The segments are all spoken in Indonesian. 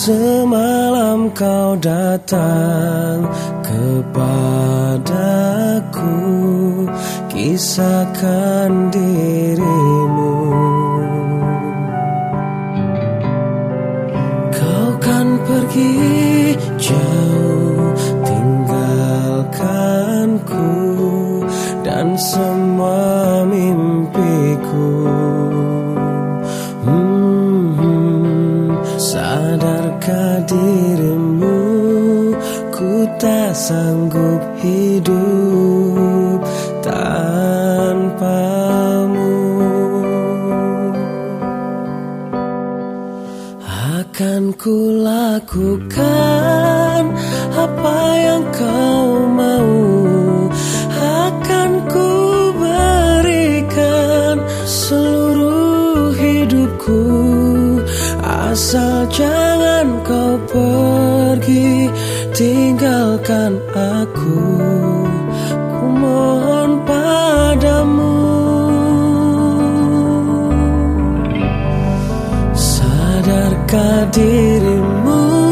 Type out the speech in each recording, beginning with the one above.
Semalam kau datang kepadaku Kisahkan dirimu. Kau kan pergi jauh tinggalkanku Dan semua mimpiku Dirimu Ku tak sanggup hidup tanpamu. Akan ku lakukan apa yang kau mau. Akan ku berikan seluruh hidupku Asal jangan kau pergi Tinggalkan aku. Ku mohon padamu. Sadarkah dirimu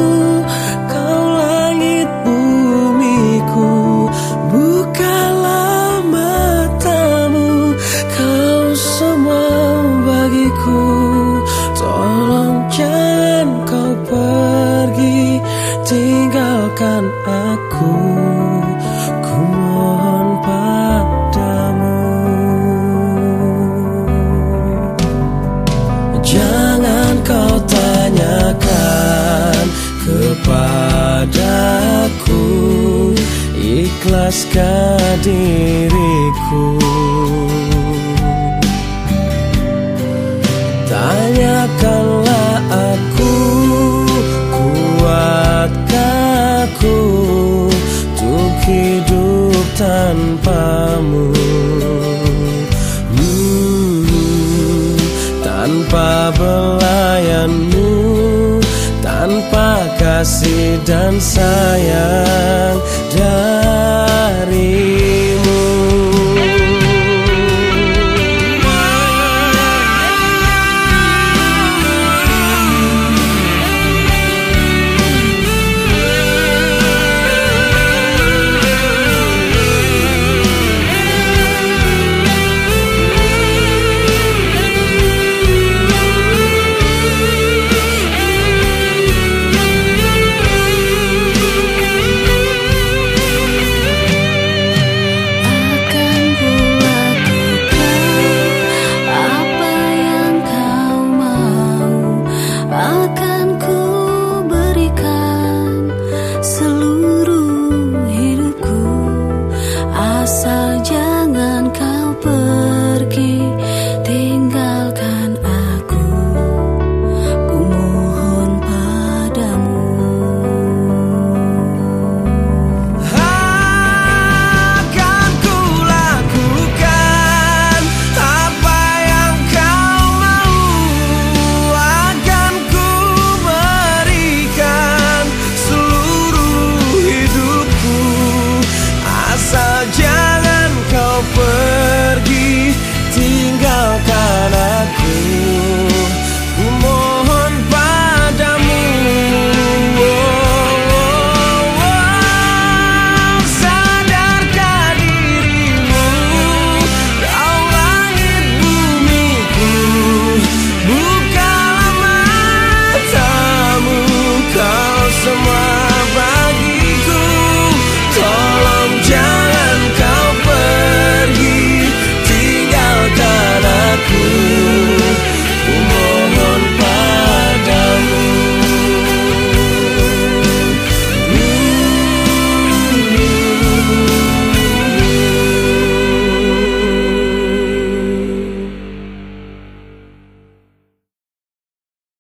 Tinggalkan aku Ku mohon padamu. Jangan kau tanyakan kepadaku. Ikhlaskah diriku. Tanyakanlah Tanpa belayanmu Tanpa kasih dan sayang dari